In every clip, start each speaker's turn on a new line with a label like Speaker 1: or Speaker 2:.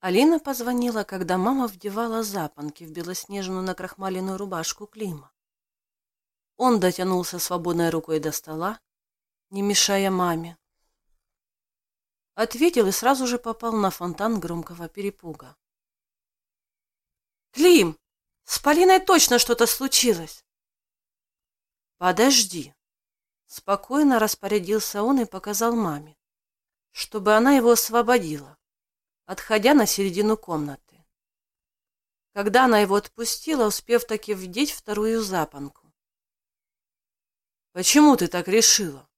Speaker 1: Алина позвонила, когда мама вдевала запонки в белоснежную накрахмаленную рубашку Клима. Он дотянулся свободной рукой до стола, не мешая маме. Ответил и сразу же попал на фонтан громкого перепуга. «Клим, с Полиной точно что-то случилось!» «Подожди!» Спокойно распорядился он и показал маме, чтобы она его освободила отходя на середину комнаты. Когда она его отпустила, успев таки вдеть вторую запонку. «Почему ты так решила?»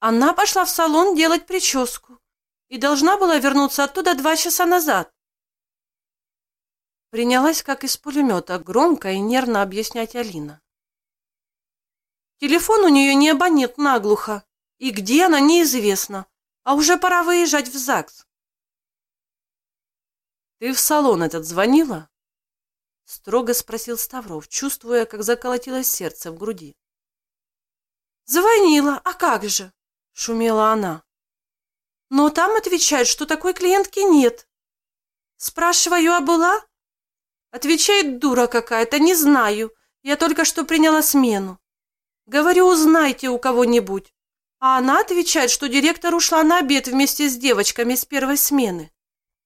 Speaker 1: Она пошла в салон делать прическу и должна была вернуться оттуда два часа назад. Принялась, как из пулемета, громко и нервно объяснять Алина. Телефон у нее не абонент наглухо, и где она, неизвестно а уже пора выезжать в ЗАГС. «Ты в салон этот звонила?» Строго спросил Ставров, чувствуя, как заколотилось сердце в груди. «Звонила, а как же?» — шумела она. «Но там отвечают, что такой клиентки нет. Спрашиваю, а была?» Отвечает дура какая-то, не знаю. Я только что приняла смену. Говорю, узнайте у кого-нибудь. А она отвечает, что директор ушла на обед вместе с девочками с первой смены.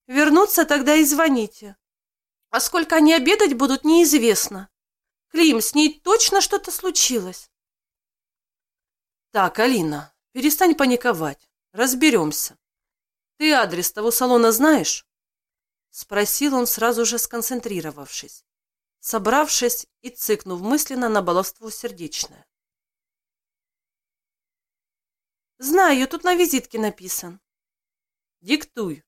Speaker 1: Вернуться тогда и звоните. А сколько они обедать будут, неизвестно. Клим, с ней точно что-то случилось. Так, Алина, перестань паниковать. Разберемся. Ты адрес того салона знаешь? Спросил он, сразу же сконцентрировавшись, собравшись и цыкнув мысленно на баловство сердечное. Знаю, тут на визитке написан. Диктуй.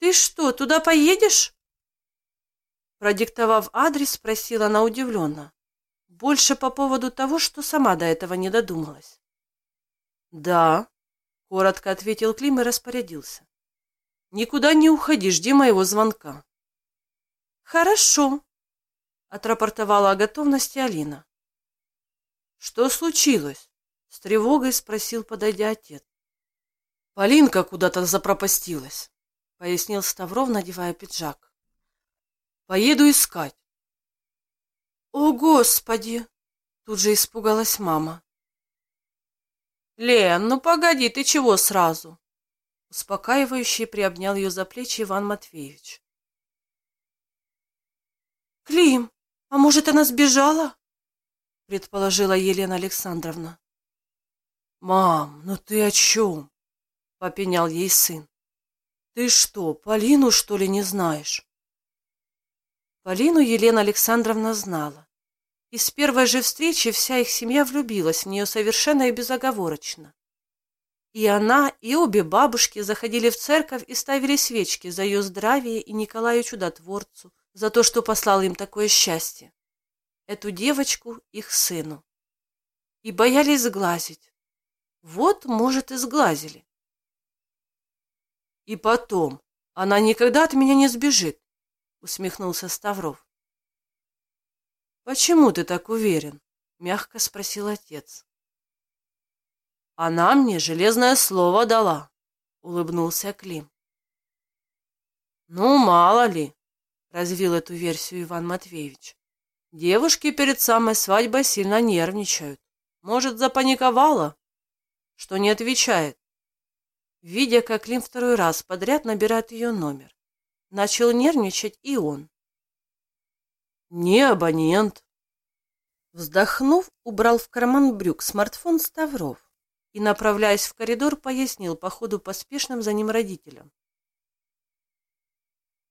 Speaker 1: Ты что, туда поедешь? Продиктовав адрес, спросила она удивленно. Больше по поводу того, что сама до этого не додумалась. Да, коротко ответил Клим и распорядился. Никуда не уходи, жди моего звонка. Хорошо, отрапортовала о готовности Алина. Что случилось? С тревогой спросил, подойдя отец. Полинка куда-то запропастилась, пояснил Ставров, надевая пиджак. Поеду искать. О, Господи! Тут же испугалась мама. Лен, ну погоди, ты чего сразу? Успокаивающе приобнял ее за плечи Иван Матвеевич. Клим, а может, она сбежала? предположила Елена Александровна. «Мам, ну ты о чем?» — попенял ей сын. «Ты что, Полину, что ли, не знаешь?» Полину Елена Александровна знала. И с первой же встречи вся их семья влюбилась в нее совершенно и безоговорочно. И она, и обе бабушки заходили в церковь и ставили свечки за ее здравие и Николаю Чудотворцу, за то, что послал им такое счастье. Эту девочку их сыну. И боялись сглазить, вот, может, и сглазили. И потом, она никогда от меня не сбежит, усмехнулся Ставров. Почему ты так уверен? мягко спросил отец. Она мне железное слово дала, улыбнулся Клим. Ну, мало ли, развил эту версию Иван Матвеевич. Девушки перед самой свадьбой сильно нервничают. Может, запаниковала? Что не отвечает. Видя, как Лим второй раз подряд набирает ее номер, начал нервничать и он. «Не абонент». Вздохнув, убрал в карман брюк смартфон Ставров и, направляясь в коридор, пояснил по ходу поспешным за ним родителям.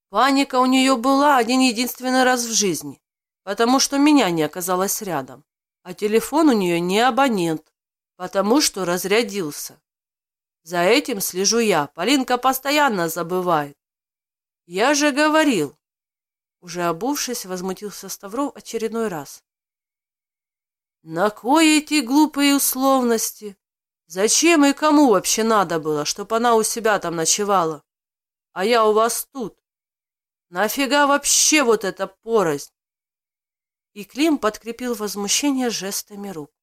Speaker 1: Паника у нее была один единственный раз в жизни, потому что меня не оказалось рядом, а телефон у нее не абонент, потому что разрядился. За этим слежу я. Полинка постоянно забывает. Я же говорил. Уже обувшись, возмутился Ставров очередной раз. На кое эти глупые условности? Зачем и кому вообще надо было, чтобы она у себя там ночевала? А я у вас тут. Нафига вообще вот эта порознь? И Клим подкрепил возмущение жестами рук.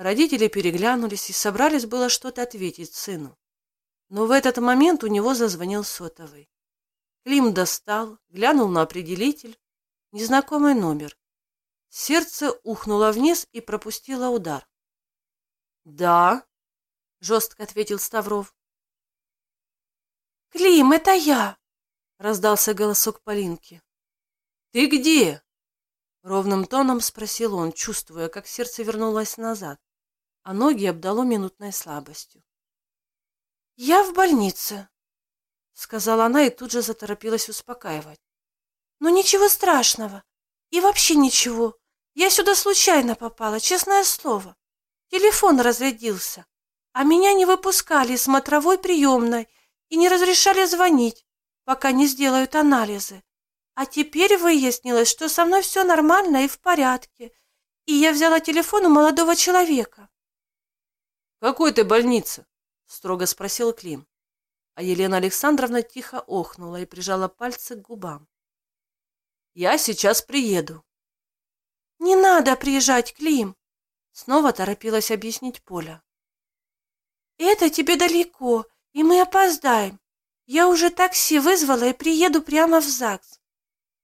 Speaker 1: Родители переглянулись и собрались было что-то ответить сыну. Но в этот момент у него зазвонил сотовый. Клим достал, глянул на определитель. Незнакомый номер. Сердце ухнуло вниз и пропустило удар. «Да», — жестко ответил Ставров.
Speaker 2: «Клим, это я!»
Speaker 1: — раздался голосок Полинки. «Ты где?» — ровным тоном спросил он, чувствуя, как сердце вернулось назад, а ноги обдало минутной слабостью.
Speaker 2: «Я в больнице», —
Speaker 1: сказала она и тут же заторопилась успокаивать.
Speaker 2: «Но ничего страшного. И вообще ничего. Я сюда случайно попала, честное слово. Телефон разрядился, а меня не выпускали из смотровой приемной и не разрешали звонить, пока не сделают анализы. А теперь выяснилось, что со мной все нормально и в порядке, и я взяла телефон у молодого человека.
Speaker 1: «Какой ты больница?» — строго спросил Клим. А Елена Александровна тихо охнула и прижала пальцы к губам. «Я сейчас приеду».
Speaker 2: «Не надо приезжать, Клим!» Снова торопилась объяснить Поля. «Это тебе далеко, и мы опоздаем. Я уже такси вызвала и приеду прямо в ЗАГС.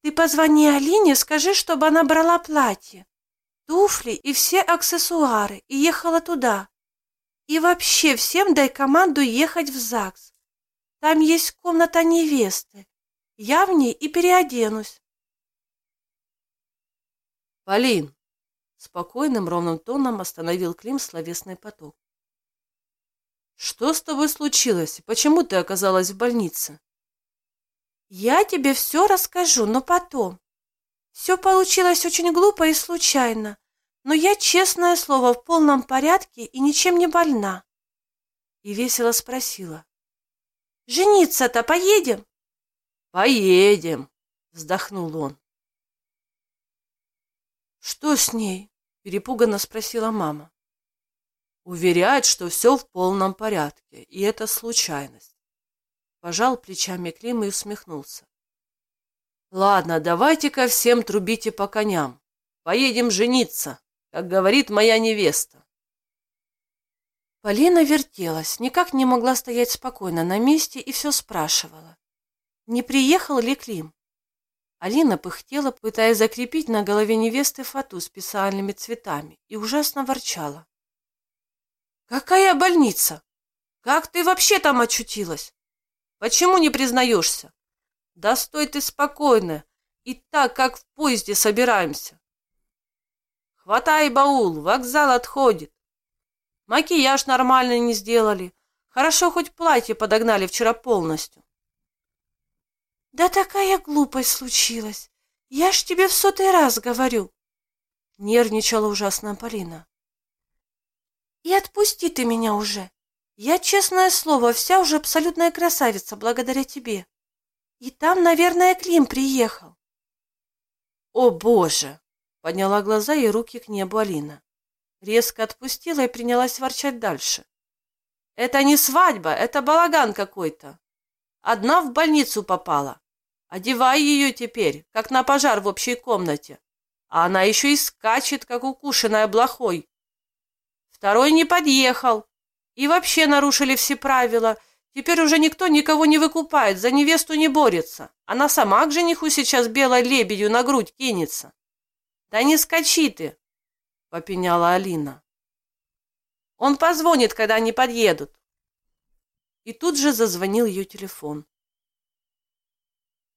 Speaker 2: Ты позвони Алине, скажи, чтобы она брала платье, туфли и все аксессуары и ехала туда. И вообще всем дай команду ехать в ЗАГС. Там есть комната невесты. Я в ней и переоденусь.
Speaker 1: Полин, спокойным ровным тоном остановил Клим словесный поток. Что с тобой случилось? Почему ты оказалась в больнице?
Speaker 2: Я тебе все расскажу, но потом. Все получилось очень глупо и случайно, но я, честное слово, в полном порядке и ничем не больна.
Speaker 1: И весело спросила.
Speaker 2: Жениться-то поедем?
Speaker 1: Поедем, вздохнул он.
Speaker 2: Что с ней? Перепуганно спросила мама.
Speaker 1: Уверяет, что все в полном порядке, и это случайность. Пожал плечами Клим и усмехнулся. Ладно, давайте-ка всем трубите по коням. Поедем жениться, как говорит моя невеста.
Speaker 2: Полина вертелась, никак не могла стоять спокойно на месте и все спрашивала. Не приехал ли Клим? Алина пыхтела, пытаясь закрепить на голове невесты фату специальными цветами, и ужасно ворчала. «Какая больница? Как ты вообще там очутилась? Почему не признаешься? Да стой ты спокойно, и так, как в поезде собираемся. Хватай баул, вокзал отходит. Макияж нормально не сделали. Хорошо, хоть платье подогнали вчера полностью. Да такая глупость случилась. Я ж тебе в сотый раз говорю. Нервничала ужасно Полина. И отпусти ты меня уже. Я, честное слово, вся уже абсолютная красавица благодаря тебе. И там, наверное, Клим приехал.
Speaker 1: О, Боже! Подняла глаза и руки к небу Алина. Резко отпустила и принялась ворчать дальше. Это не свадьба, это балаган какой-то. Одна в больницу попала. Одевай ее теперь, как на пожар в общей комнате. А она еще и скачет, как укушенная блохой. Второй не подъехал. И вообще нарушили все правила. Теперь уже никто никого не выкупает, за невесту не борется. Она сама к жениху сейчас белой лебедью на грудь кинется. Да не скачи ты, попеняла Алина. Он позвонит, когда они подъедут. И тут же зазвонил ее телефон.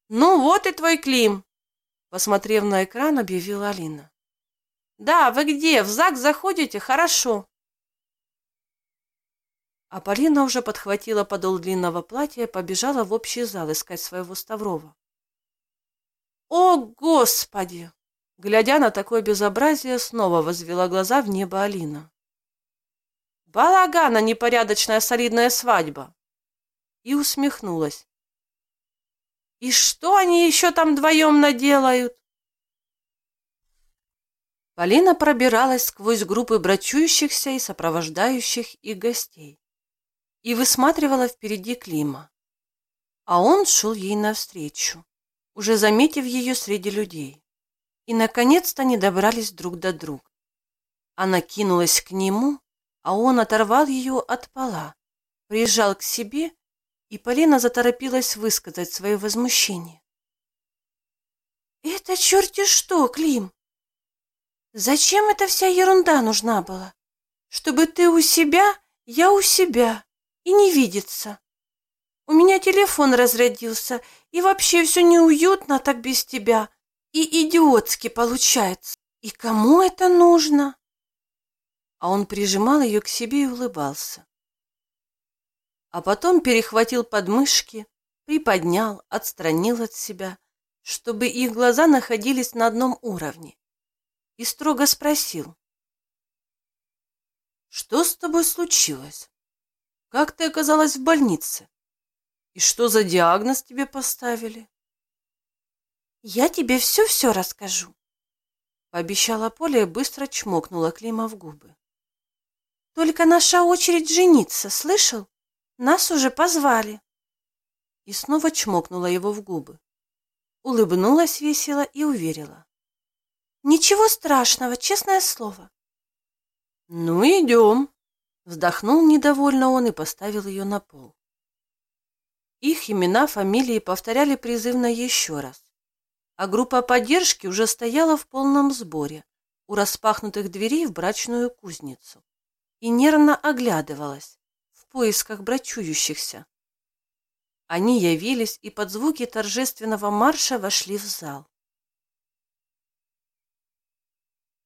Speaker 1: «Ну вот и твой Клим!» Посмотрев на экран, объявила Алина. «Да, вы где? В ЗАГС заходите? Хорошо!» А Полина уже подхватила подол длинного платья и побежала в общий зал искать своего Ставрова. «О, Господи!» Глядя на такое безобразие, снова возвела глаза в небо Алина. «Балагана непорядочная солидная свадьба!» И усмехнулась. И что они еще там вдвоем наделают? Полина пробиралась сквозь группы брачующихся и сопровождающих их гостей и высматривала впереди Клима. А он шел ей навстречу, уже заметив ее среди людей. И, наконец-то, они добрались друг до друга. Она кинулась к нему, а он оторвал ее от пола, прижал к себе
Speaker 2: и Полина заторопилась высказать свое возмущение. «Это черти что, Клим! Зачем эта вся ерунда нужна была? Чтобы ты у себя, я у себя, и не видеться. У меня телефон разрядился, и вообще все неуютно так без тебя, и идиотски получается. И кому это нужно?» А он прижимал ее к себе и улыбался. А потом перехватил подмышки, приподнял, отстранил от себя, чтобы их глаза находились на одном уровне, и строго спросил. «Что с тобой случилось? Как ты оказалась в больнице? И что за диагноз тебе поставили?» «Я тебе все-все расскажу», — пообещала Поля и быстро чмокнула Клима в губы. «Только наша очередь жениться, слышал? Нас уже позвали». И снова чмокнула его в губы. Улыбнулась весело и уверила. «Ничего страшного, честное слово». «Ну, идем», — вздохнул недовольно он и поставил ее на пол. Их имена, фамилии повторяли призывно еще раз а группа поддержки уже стояла в полном сборе у распахнутых дверей в брачную кузницу и нервно оглядывалась в поисках брачующихся. Они явились и под звуки торжественного марша вошли в зал.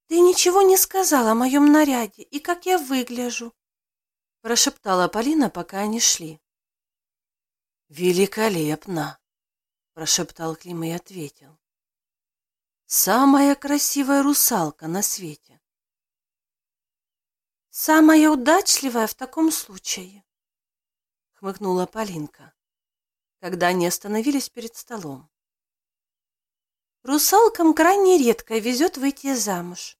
Speaker 2: «Ты ничего не сказала о моем наряде и как я выгляжу», прошептала Полина, пока они шли. «Великолепно!» прошептал Клим и ответил. Самая красивая русалка на свете. Самая удачливая в таком случае, хмыкнула Полинка, когда они остановились перед столом. Русалкам крайне редко везет выйти замуж,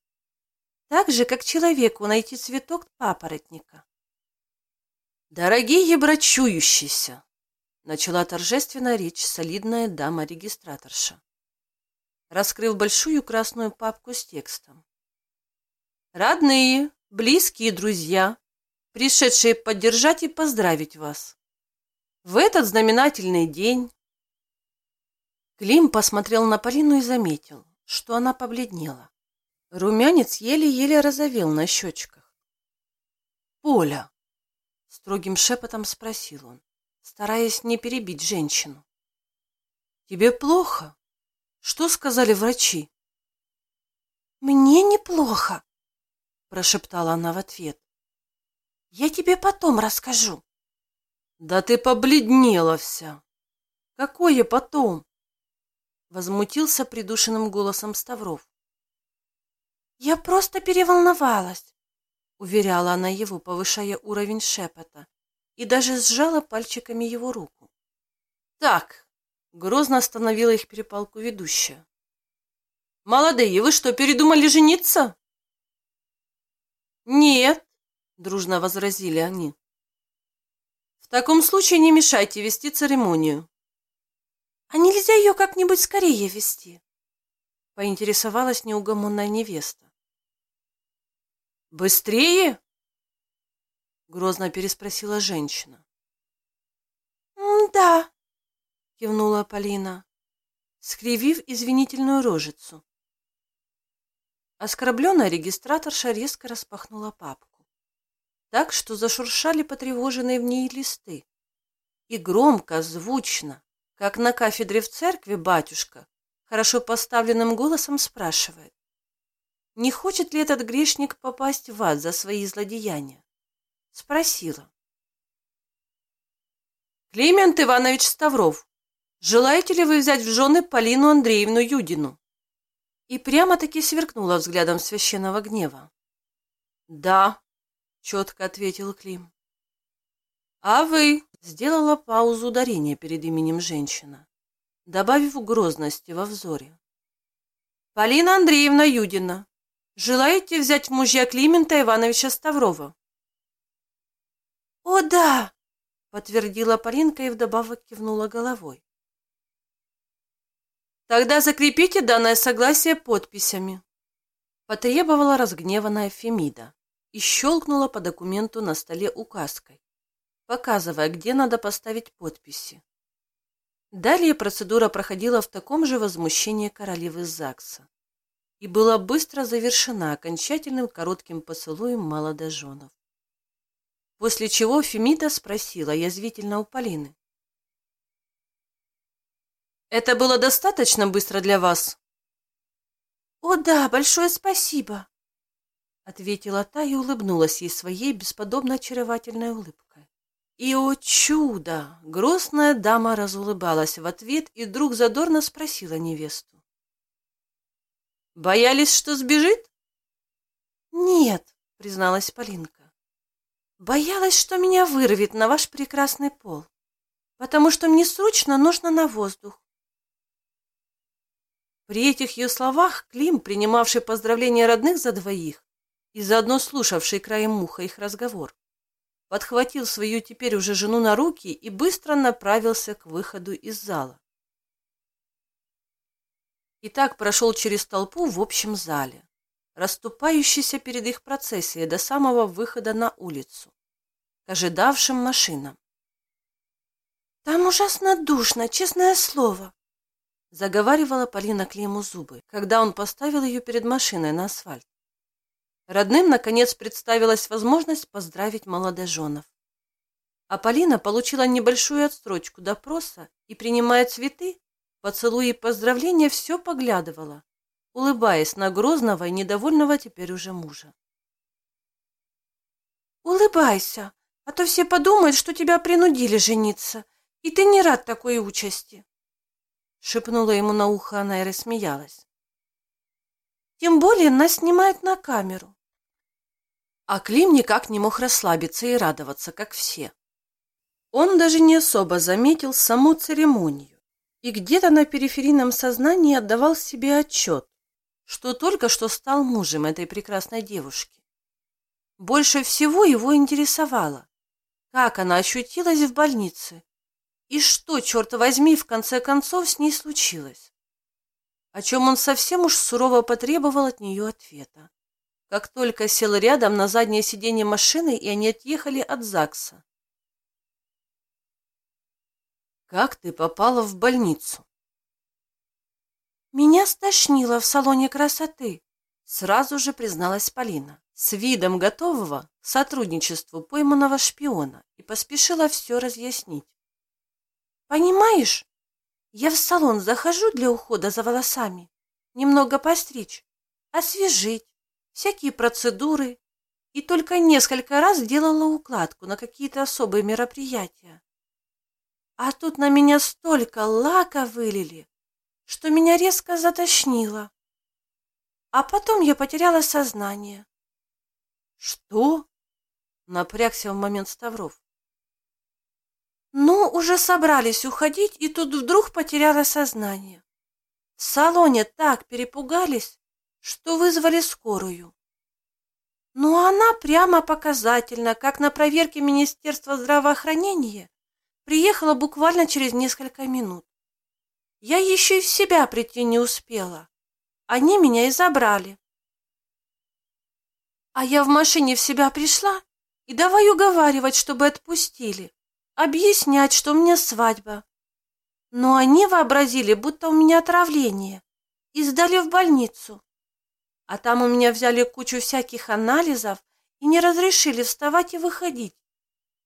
Speaker 2: так же, как человеку найти цветок папоротника. «Дорогие брачующиеся!» — начала торжественно речь солидная дама-регистраторша раскрыв большую красную папку с текстом. «Родные, близкие друзья, пришедшие поддержать и поздравить вас. В этот знаменательный день...» Клим посмотрел на Полину и заметил, что она побледнела. Румянец еле-еле разовел на щечках. «Поля!» — строгим шепотом спросил он, стараясь не перебить женщину. «Тебе плохо?» Что сказали врачи? Мне неплохо, прошептала она в ответ. Я тебе потом расскажу. Да ты побледнела вся. Какое потом? Возмутился придушенным голосом Ставров. Я просто переволновалась, уверяла она его, повышая уровень шепота, и даже сжала пальчиками его руку. Так, Грозно остановила их перепалку ведущая. «Молодые, вы что, передумали жениться?» «Нет», — дружно возразили они. «В таком случае не мешайте вести церемонию». «А нельзя ее как-нибудь скорее вести?» — поинтересовалась неугомонная невеста. «Быстрее?» — грозно переспросила женщина.
Speaker 1: «Да»,
Speaker 2: кивнула Полина, скривив извинительную рожицу. Оскорбленная регистраторша резко распахнула папку, так что зашуршали потревоженные в ней листы. И громко, звучно, как на кафедре в церкви батюшка, хорошо поставленным голосом спрашивает, не хочет ли этот грешник попасть в ад за свои злодеяния? Спросила. Климент Иванович Ставров, Желаете ли вы взять в жены Полину Андреевну Юдину?» И прямо-таки сверкнула взглядом священного гнева. «Да», — четко ответил Клим. «А вы?» — сделала паузу ударения перед именем женщина, добавив грозности во взоре. «Полина Андреевна Юдина, желаете взять мужья Климента Ивановича Ставрова?»
Speaker 1: «О, да!»
Speaker 2: — подтвердила Полинка и вдобавок кивнула головой. Тогда закрепите данное согласие подписями. Потребовала разгневанная Фемида и щелкнула по документу на столе указкой. показывая, где надо поставить подписи. Далее процедура проходила в таком же возмущении королевы ЗАГСа и была быстро завершена окончательным коротким поцелуем молодоженов. После чего Фемида спросила язвительно у Полины. «Это было достаточно быстро для вас?»
Speaker 1: «О да, большое спасибо!»
Speaker 2: Ответила та и улыбнулась ей своей бесподобно очаровательной улыбкой. И, о чудо! Грустная дама разулыбалась в ответ и вдруг задорно спросила невесту. «Боялись, что сбежит?»
Speaker 1: «Нет», — призналась Полинка. «Боялась, что меня вырвет на ваш прекрасный пол, потому что мне срочно нужно на воздух.
Speaker 2: При этих ее словах Клим, принимавший поздравления родных за двоих и заодно слушавший краем уха их разговор, подхватил свою теперь уже жену на руки и быстро направился к выходу из зала. И так прошел через толпу в общем зале, расступающийся перед их процессией до самого выхода на улицу, к ожидавшим машинам.
Speaker 1: «Там ужасно душно, честное слово»,
Speaker 2: заговаривала Полина Климу зубы, когда он поставил ее перед машиной на асфальт. Родным, наконец, представилась возможность поздравить молодоженов. А Полина получила небольшую отстрочку допроса и, принимая цветы, поцелуи и поздравления, все поглядывала, улыбаясь на грозного и недовольного теперь уже мужа.
Speaker 1: «Улыбайся, а то все подумают, что тебя принудили жениться, и ты не рад такой участи», шепнула ему на ухо она и рассмеялась. Тем более нас снимают на камеру.
Speaker 2: А Клим никак не мог расслабиться и радоваться, как все. Он даже не особо заметил саму церемонию и где-то на периферийном сознании отдавал себе отчет, что только что стал мужем этой прекрасной девушки. Больше всего его интересовало, как она ощутилась в больнице и что, черт возьми, в конце концов с ней случилось? О чем он совсем уж сурово потребовал от нее ответа. Как только сел рядом на заднее сиденье машины, и они отъехали от ЗАГСа. «Как ты попала в больницу?»
Speaker 1: «Меня стошнило в салоне красоты», —
Speaker 2: сразу же призналась Полина, с видом готового к сотрудничеству пойманного шпиона, и поспешила все разъяснить.
Speaker 1: Понимаешь, я в салон захожу для ухода за волосами, немного постричь, освежить, всякие процедуры, и только несколько раз делала укладку на какие-то особые мероприятия. А тут на меня столько лака вылили, что меня резко затошнило. А потом я потеряла сознание.
Speaker 2: Что? Напрягся в момент Ставров.
Speaker 1: Ну, уже собрались уходить, и тут вдруг потеряла сознание. В салоне так перепугались, что вызвали скорую. Но она прямо показательно, как на проверке Министерства здравоохранения, приехала буквально через несколько минут. Я еще и в себя прийти не успела. Они меня и забрали. А я в машине в себя пришла и давай уговаривать, чтобы отпустили объяснять, что у меня свадьба. Но они вообразили, будто у меня отравление, и сдали в больницу. А там у меня взяли кучу всяких анализов и не разрешили вставать и выходить.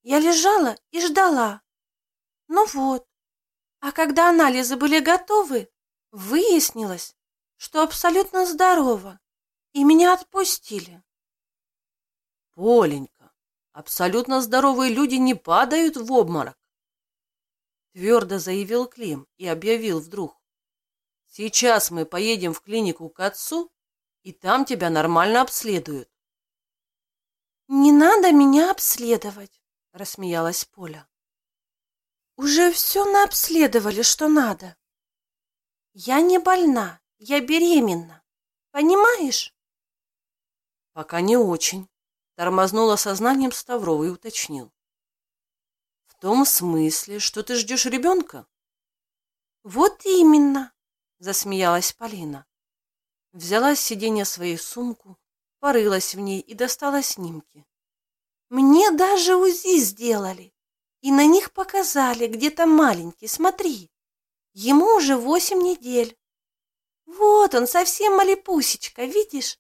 Speaker 1: Я лежала и ждала. Ну вот. А когда анализы были готовы, выяснилось, что абсолютно здорово, и меня отпустили.
Speaker 2: Поленька, Абсолютно здоровые люди не падают в обморок. Твердо заявил Клим и объявил вдруг. Сейчас мы поедем в клинику к отцу, и там тебя нормально обследуют.
Speaker 1: «Не надо меня обследовать», — рассмеялась Поля. «Уже все наобследовали, что надо. Я не больна, я беременна. Понимаешь?»
Speaker 2: «Пока не очень», Тормознула сознанием Ставрова и уточнил. В том смысле, что ты ждешь ребенка?
Speaker 1: Вот именно, засмеялась Полина.
Speaker 2: Взяла с сиденья свою сумку, порылась в ней и достала снимки.
Speaker 1: Мне даже УЗИ сделали.
Speaker 2: И на них показали, где то маленький, смотри. Ему уже восемь недель. Вот он, совсем малепусечка, видишь?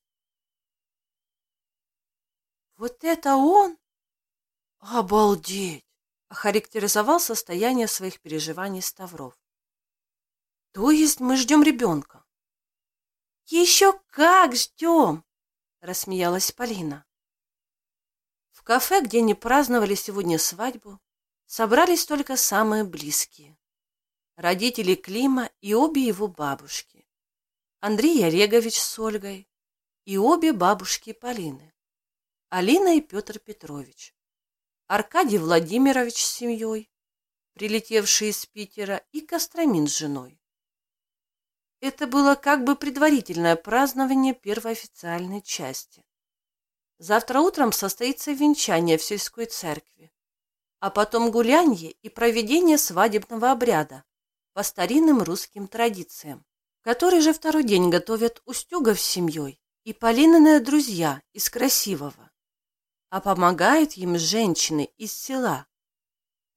Speaker 1: Вот это он? Обалдеть! Охарактеризовал состояние своих переживаний Ставров. То есть мы ждем ребенка?
Speaker 2: Еще как ждем! Рассмеялась Полина.
Speaker 1: В кафе, где не праздновали сегодня свадьбу, собрались только самые близкие. Родители Клима и обе его бабушки. Андрей Олегович с Ольгой и обе бабушки Полины. Алина и Петр Петрович. Аркадий Владимирович с семьей, прилетевший из Питера, и Костромин с женой. Это было как бы предварительное празднование первой официальной части. Завтра утром состоится венчание в сельской церкви, а потом гулянье и проведение свадебного обряда по старинным русским традициям, который же второй день готовят Устюгов с семьей и Полинины друзья из Красивого, а помогают им женщины из села.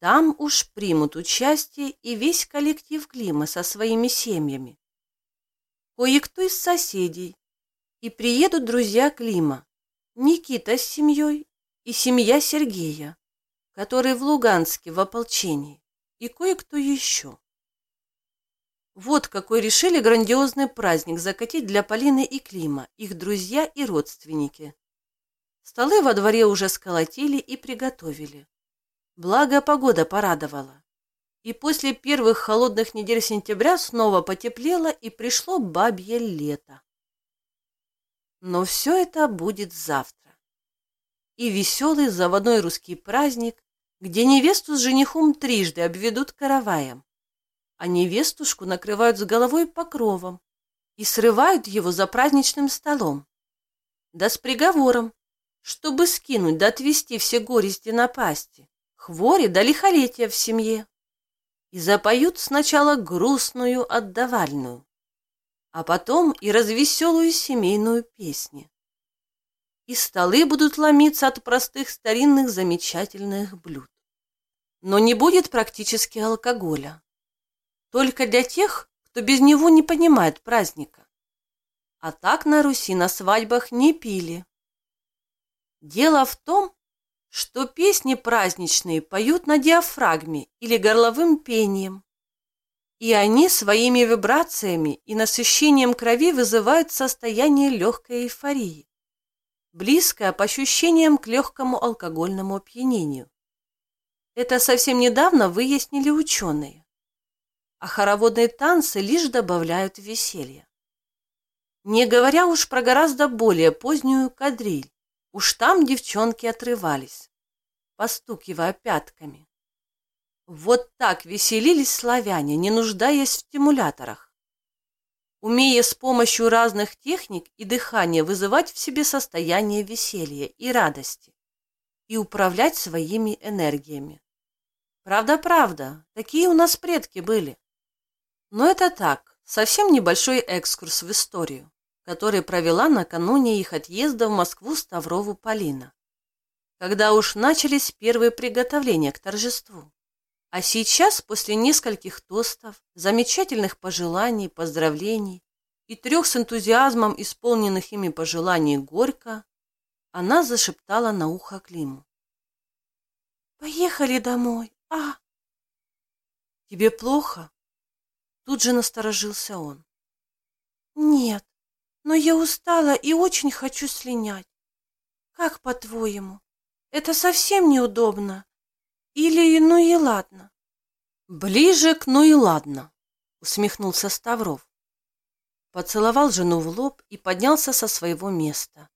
Speaker 1: Там уж примут участие и весь коллектив Клима со своими семьями. Кое-кто из соседей, и приедут друзья Клима, Никита с семьей и семья Сергея, который в Луганске в ополчении, и кое-кто еще. Вот какой решили грандиозный праздник закатить для Полины и Клима, их друзья и родственники. Столы во дворе уже сколотили и приготовили. Благо погода порадовала. И после первых холодных недель сентября снова потеплело и пришло бабье лето. Но все это будет завтра. И веселый заводной русский праздник, где невесту с женихом трижды обведут караваем, а невестушку накрывают с головой покровом и срывают его за праздничным столом. Да с приговором, чтобы скинуть да отвести все горести напасти, хвори да лихолетия в семье. И запоют сначала грустную отдавальную, а потом и развеселую семейную песню. И столы будут ломиться от простых старинных замечательных блюд. Но не будет практически алкоголя только для тех, кто без него не понимает праздника. А так на Руси на свадьбах не пили. Дело в том, что песни праздничные поют на диафрагме или горловым пением. И они своими вибрациями и насыщением крови вызывают состояние легкой эйфории, близкое по ощущениям к легкому алкогольному опьянению. Это совсем недавно выяснили ученые а хороводные танцы лишь добавляют веселья. Не говоря уж про гораздо более позднюю кадриль, уж там девчонки отрывались, постукивая пятками. Вот так веселились славяне, не нуждаясь в стимуляторах, умея с помощью разных техник и дыхания вызывать в себе состояние веселья и радости и управлять своими энергиями. Правда-правда, такие у нас предки были. Но это так, совсем небольшой экскурс в историю, который провела накануне их отъезда в Москву Ставрову Полина, когда уж начались первые приготовления к торжеству. А сейчас, после нескольких тостов, замечательных пожеланий, поздравлений и трех с энтузиазмом исполненных ими пожеланий горько, она зашептала на ухо Климу. «Поехали домой, а?» «Тебе плохо?» Тут же насторожился он. Нет, но я устала и очень хочу слинять. Как по-твоему? Это совсем неудобно? Или ну и ладно? Ближе к ну и ладно, усмехнулся Ставров. Поцеловал жену в лоб и поднялся со своего места,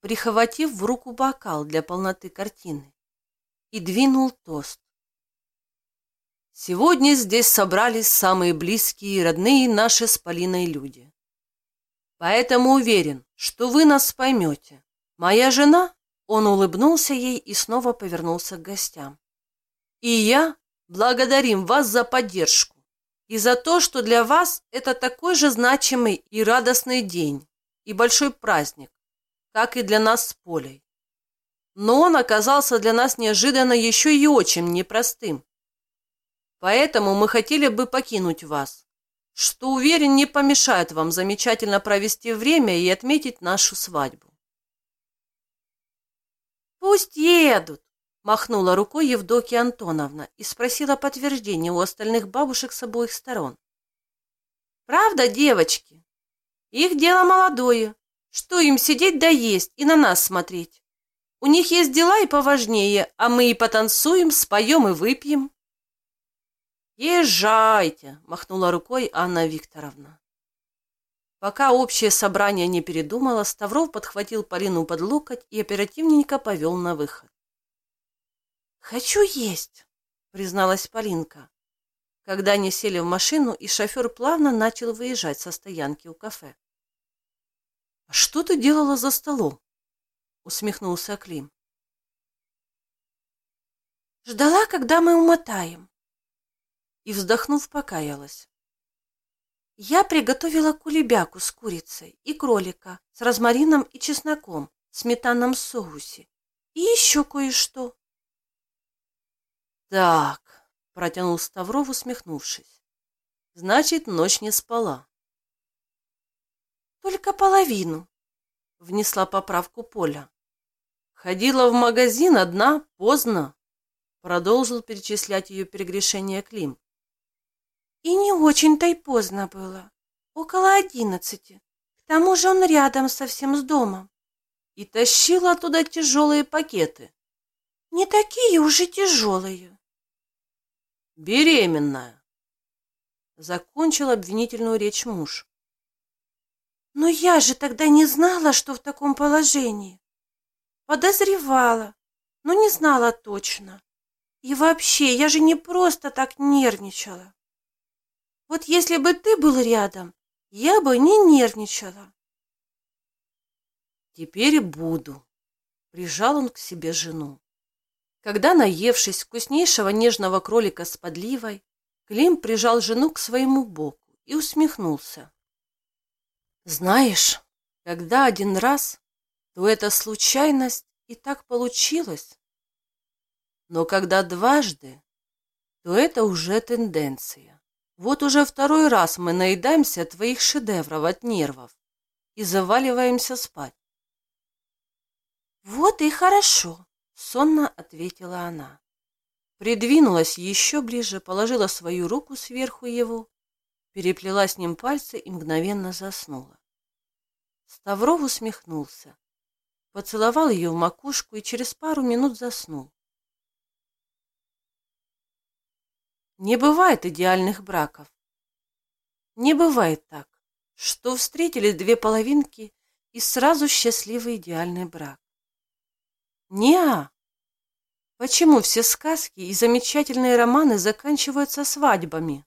Speaker 1: прихватив в руку бокал для полноты картины, и двинул тост. Сегодня здесь собрались самые близкие и родные наши с Полиной люди. Поэтому уверен, что вы нас поймете. Моя жена, он улыбнулся ей и снова повернулся к гостям. И я благодарим вас за поддержку и за то, что для вас это такой же значимый и радостный день и большой праздник, как и для нас с Полей. но он оказался для нас неожиданно еще и очень непростым. Поэтому мы хотели бы покинуть вас, что, уверен, не помешает вам замечательно провести время и отметить нашу свадьбу.
Speaker 2: «Пусть едут!» – махнула рукой Евдокия Антоновна и спросила подтверждение у остальных бабушек с обоих сторон. «Правда, девочки? Их дело молодое. Что им сидеть да есть и на нас смотреть? У них есть дела и поважнее, а мы и потанцуем, споем и выпьем».
Speaker 1: «Езжайте!» – махнула рукой Анна Викторовна. Пока общее собрание не передумало, Ставров подхватил Полину под локоть и оперативненько повел на выход.
Speaker 2: «Хочу есть», — призналась Полинка, когда они сели в машину, и шофер плавно начал выезжать со стоянки у кафе.
Speaker 1: «А что ты делала за столом?» — усмехнулся Клим.
Speaker 2: «Ждала, когда мы умотаем
Speaker 1: и, вздохнув, покаялась.
Speaker 2: Я приготовила кулебяку с курицей и кролика с розмарином и чесноком сметанном соусе и еще кое-что.
Speaker 1: Так, протянул Ставров, усмехнувшись. Значит, ночь не спала.
Speaker 2: Только половину, внесла поправку Поля.
Speaker 1: Ходила в магазин одна, поздно, продолжил перечислять ее перегрешение Клим.
Speaker 2: И не очень-то и поздно было. Около одиннадцати. К тому же он рядом совсем с домом.
Speaker 1: И тащил оттуда тяжелые пакеты.
Speaker 2: Не такие уже тяжелые.
Speaker 1: Беременная. Закончил обвинительную речь муж.
Speaker 2: Но я же тогда не знала, что в таком положении. Подозревала, но не знала точно. И вообще, я же не просто так нервничала. Вот если бы ты был рядом, я бы не нервничала.
Speaker 1: Теперь буду. Прижал он к себе жену. Когда, наевшись вкуснейшего нежного кролика с подливой, Клим прижал жену к своему боку и усмехнулся. Знаешь, когда один раз, то это случайность и так получилось. Но когда дважды, то это уже тенденция. Вот уже второй раз мы наедаемся твоих шедевров от нервов и заваливаемся спать.
Speaker 2: Вот и хорошо, сонно ответила она.
Speaker 1: Придвинулась еще ближе, положила свою руку сверху его, переплела с ним пальцы и мгновенно заснула. Ставров усмехнулся, поцеловал ее в макушку и через пару минут заснул. Не бывает идеальных браков. Не бывает так, что встретились две половинки и сразу счастливый идеальный брак. Не-а. Почему все сказки и замечательные романы заканчиваются свадьбами?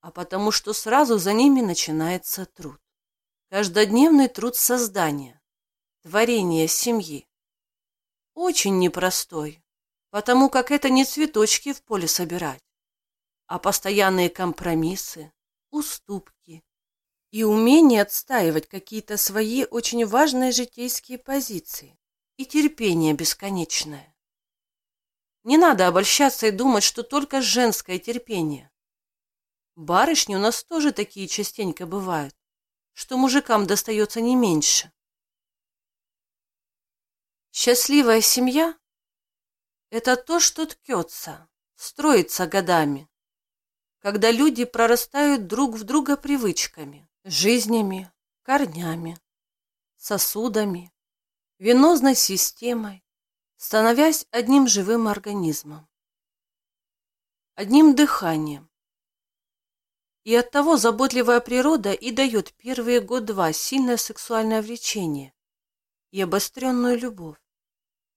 Speaker 1: А потому что сразу за ними начинается труд. Каждодневный труд создания, творения семьи. Очень непростой, потому как это не цветочки в поле собирать, а постоянные компромиссы, уступки и умение отстаивать какие-то свои очень важные житейские позиции и терпение бесконечное. Не надо обольщаться и думать, что только женское терпение. Барышни у нас тоже такие частенько бывают, что мужикам достается не меньше. Счастливая семья это то, что ткется, строится годами, когда люди прорастают друг в друга привычками, жизнями, корнями, сосудами, венозной системой, становясь одним живым организмом, одним дыханием. И оттого заботливая природа и дает первые год-два сильное сексуальное влечение и обостренную любовь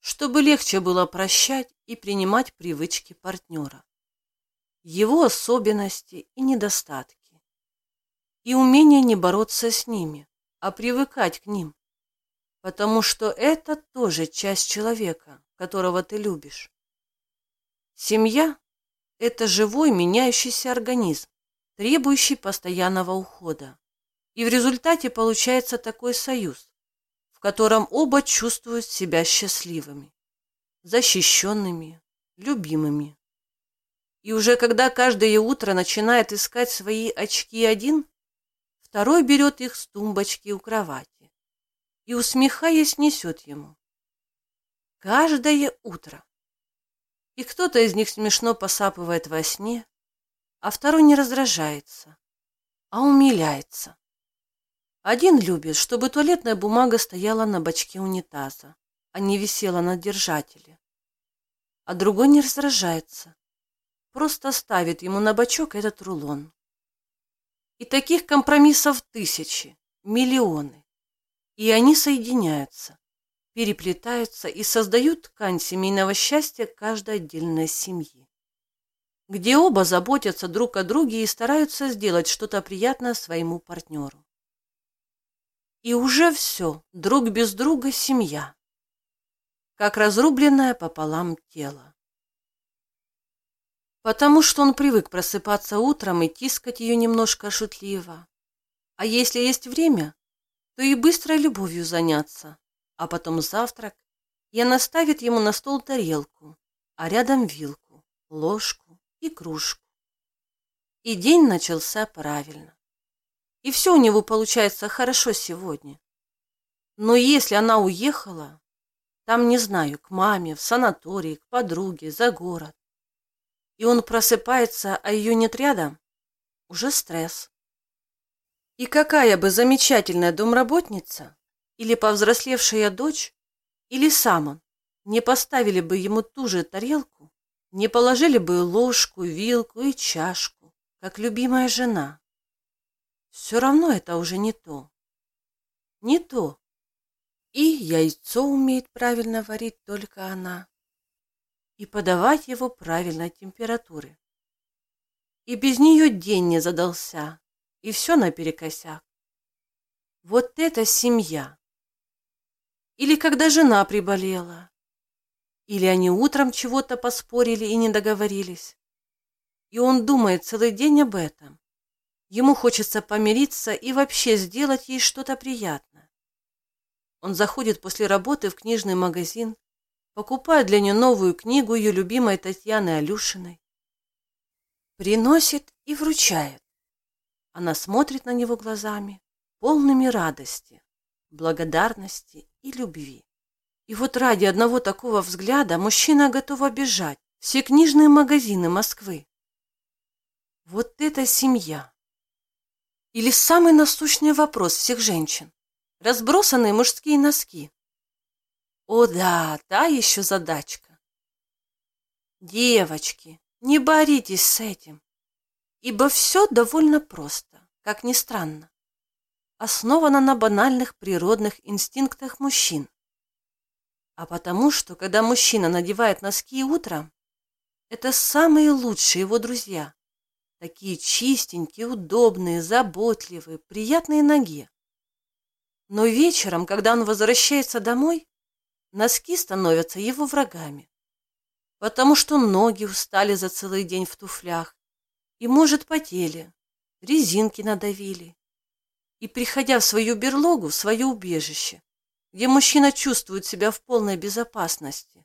Speaker 1: чтобы легче было прощать и принимать привычки партнера, его особенности и недостатки, и умение не бороться с ними, а привыкать к ним, потому что это тоже часть человека, которого ты любишь. Семья – это живой меняющийся организм, требующий постоянного ухода. И в результате получается такой союз,
Speaker 2: котором оба чувствуют себя счастливыми, защищенными, любимыми. И уже когда каждое утро начинает искать свои очки один, второй берет их с тумбочки у кровати и, усмехаясь, несет ему. Каждое утро. И кто-то из них смешно посапывает во сне, а второй не раздражается, а умиляется. Один любит, чтобы туалетная бумага стояла на бачке унитаза, а не висела на держателе. А другой не раздражается, просто ставит ему на бачок этот рулон. И таких компромиссов тысячи, миллионы. И они соединяются, переплетаются и создают ткань семейного счастья каждой отдельной семьи, где оба заботятся друг о друге и стараются сделать что-то приятное своему партнеру. И уже все, друг без друга семья, как разрубленное пополам тело потому что он привык просыпаться утром и тискать ее немножко шутливо. А если есть время, то и быстрой любовью заняться, а потом завтрак, и она ставит ему на стол тарелку, а рядом вилку, ложку и кружку. И день начался правильно. И все у него получается хорошо сегодня. Но если она уехала, там, не знаю, к маме, в санаторий, к подруге, за город, и он просыпается, а ее нет рядом, уже стресс. И какая бы замечательная домработница или повзрослевшая дочь, или сам он, не поставили бы ему ту же тарелку, не положили бы ложку, вилку и чашку, как любимая жена. Все равно это уже не то. Не то. И яйцо умеет правильно варить только она и подавать его правильной температуры. И без нее день не задался, и все наперекосяк. Вот это семья! Или когда жена приболела, или они утром чего-то поспорили и не договорились. И он думает целый день об этом. Ему хочется помириться и вообще сделать ей что-то приятное. Он заходит после работы в книжный магазин, покупает для нее новую книгу ее любимой Татьяны Алюшиной. Приносит и вручает. Она смотрит на него глазами, полными радости, благодарности и любви. И вот ради одного такого взгляда мужчина готов обижать все книжные магазины Москвы. Вот это семья! Или самый насущный вопрос всех женщин. Разбросанные мужские носки. О да, та еще задачка. Девочки, не боритесь с этим, ибо все довольно просто, как ни странно. Основано на банальных природных инстинктах мужчин. А потому что, когда мужчина надевает носки утром, это самые лучшие его друзья. Такие чистенькие, удобные, заботливые, приятные ноги. Но вечером, когда он возвращается домой, носки становятся его врагами, потому что ноги устали за целый день в туфлях и, может, потели, резинки надавили. И, приходя в свою берлогу, в свое убежище, где мужчина чувствует себя в полной безопасности,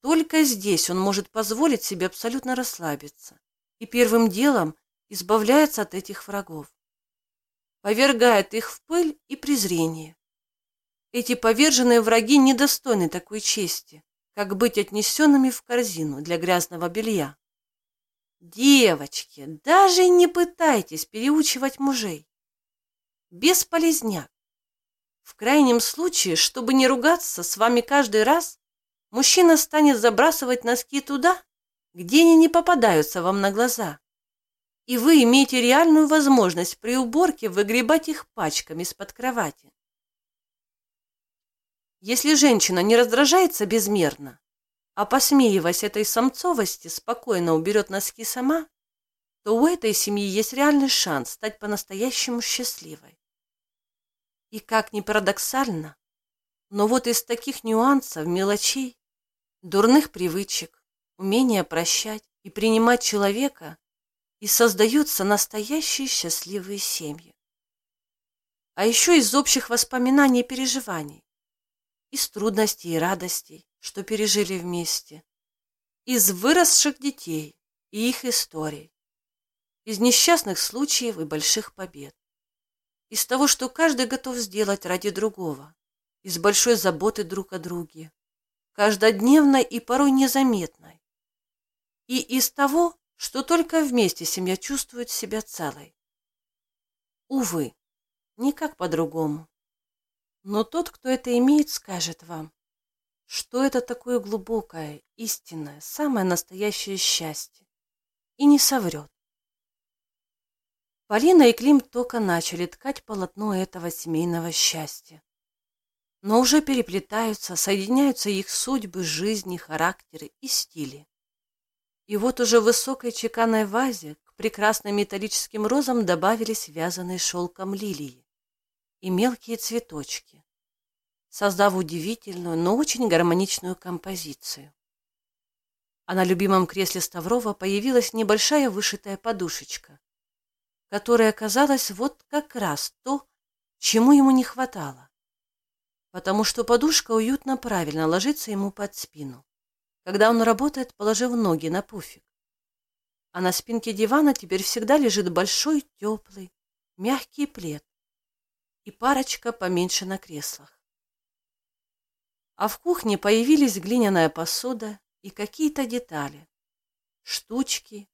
Speaker 2: только здесь он может позволить себе абсолютно расслабиться и первым делом избавляется от этих врагов, повергает их в пыль и презрение, эти поверженные враги недостойны такой чести, как быть отнесенными в корзину для грязного белья. Девочки, даже не пытайтесь переучивать мужей. Бесполезняк. В крайнем случае, чтобы не ругаться с вами каждый раз, мужчина станет забрасывать носки туда, где они не попадаются вам на глаза. И вы имеете реальную возможность при уборке выгребать их пачками из-под кровати. Если женщина не раздражается безмерно, а посмеиваясь этой самцовости, спокойно уберет носки сама, то у этой семьи есть реальный шанс стать по-настоящему счастливой. И как ни парадоксально, но вот из таких нюансов, мелочей, дурных привычек, умения прощать и принимать человека и создаются настоящие счастливые семьи. А еще из общих воспоминаний и переживаний, из трудностей и радостей, что пережили вместе, из выросших детей и их историй, из несчастных случаев и больших побед, из того, что каждый готов сделать ради другого, из большой заботы друг о друге, каждодневной и порой незаметной, и из того, что только вместе семья чувствует себя целой. Увы, никак по-другому. Но тот, кто это имеет, скажет вам, что это такое глубокое, истинное, самое настоящее счастье, и не соврет. Полина и Клим только начали ткать полотно этого семейного счастья. Но уже переплетаются, соединяются их судьбы, жизни, характеры и стили. И вот уже в высокой чеканной вазе к прекрасным металлическим розам добавились вязаные шелком лилии и мелкие цветочки, создав удивительную, но очень гармоничную композицию. А на любимом кресле Ставрова появилась небольшая вышитая подушечка, которая оказалась вот как раз то, чему ему не хватало, потому что подушка уютно правильно ложится ему под спину, когда он работает, положив ноги на пуфик. А на спинке дивана теперь всегда лежит большой, теплый, мягкий плед и парочка поменьше на креслах. А в кухне появились глиняная посуда и какие-то детали, штучки,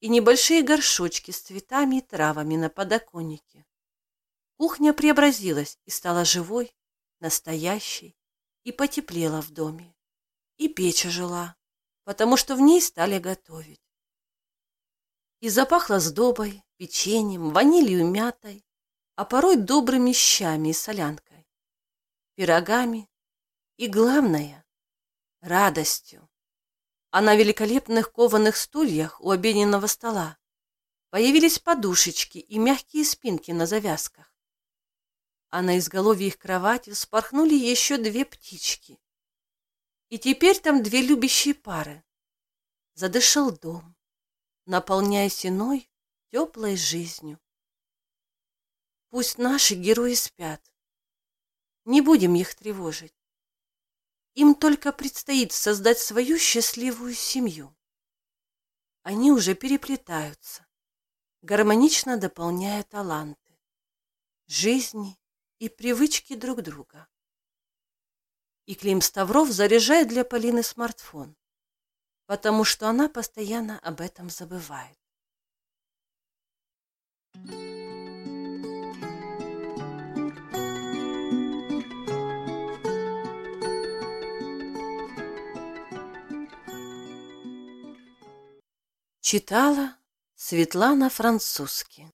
Speaker 2: и небольшие горшочки с цветами и травами на подоконнике. Кухня преобразилась и стала живой, настоящей, и потеплела в доме. И печь жила, потому что в ней стали готовить. И запахло сдобой, печеньем, ванилью мятой, а порой добрыми щами и солянкой, пирогами и, главное, радостью а на великолепных кованых стульях у обеденного стола появились подушечки и мягкие спинки на завязках. А на изголовье их кровати вспорхнули еще две птички. И теперь там две любящие пары. Задышал дом, наполняясь иной, теплой жизнью. Пусть наши герои спят. Не будем их тревожить. Им только предстоит создать свою счастливую семью. Они уже переплетаются, гармонично дополняя таланты, жизни и привычки друг друга. И Клим Ставров заряжает для Полины смартфон, потому что она постоянно об этом забывает. Читала Светлана Французски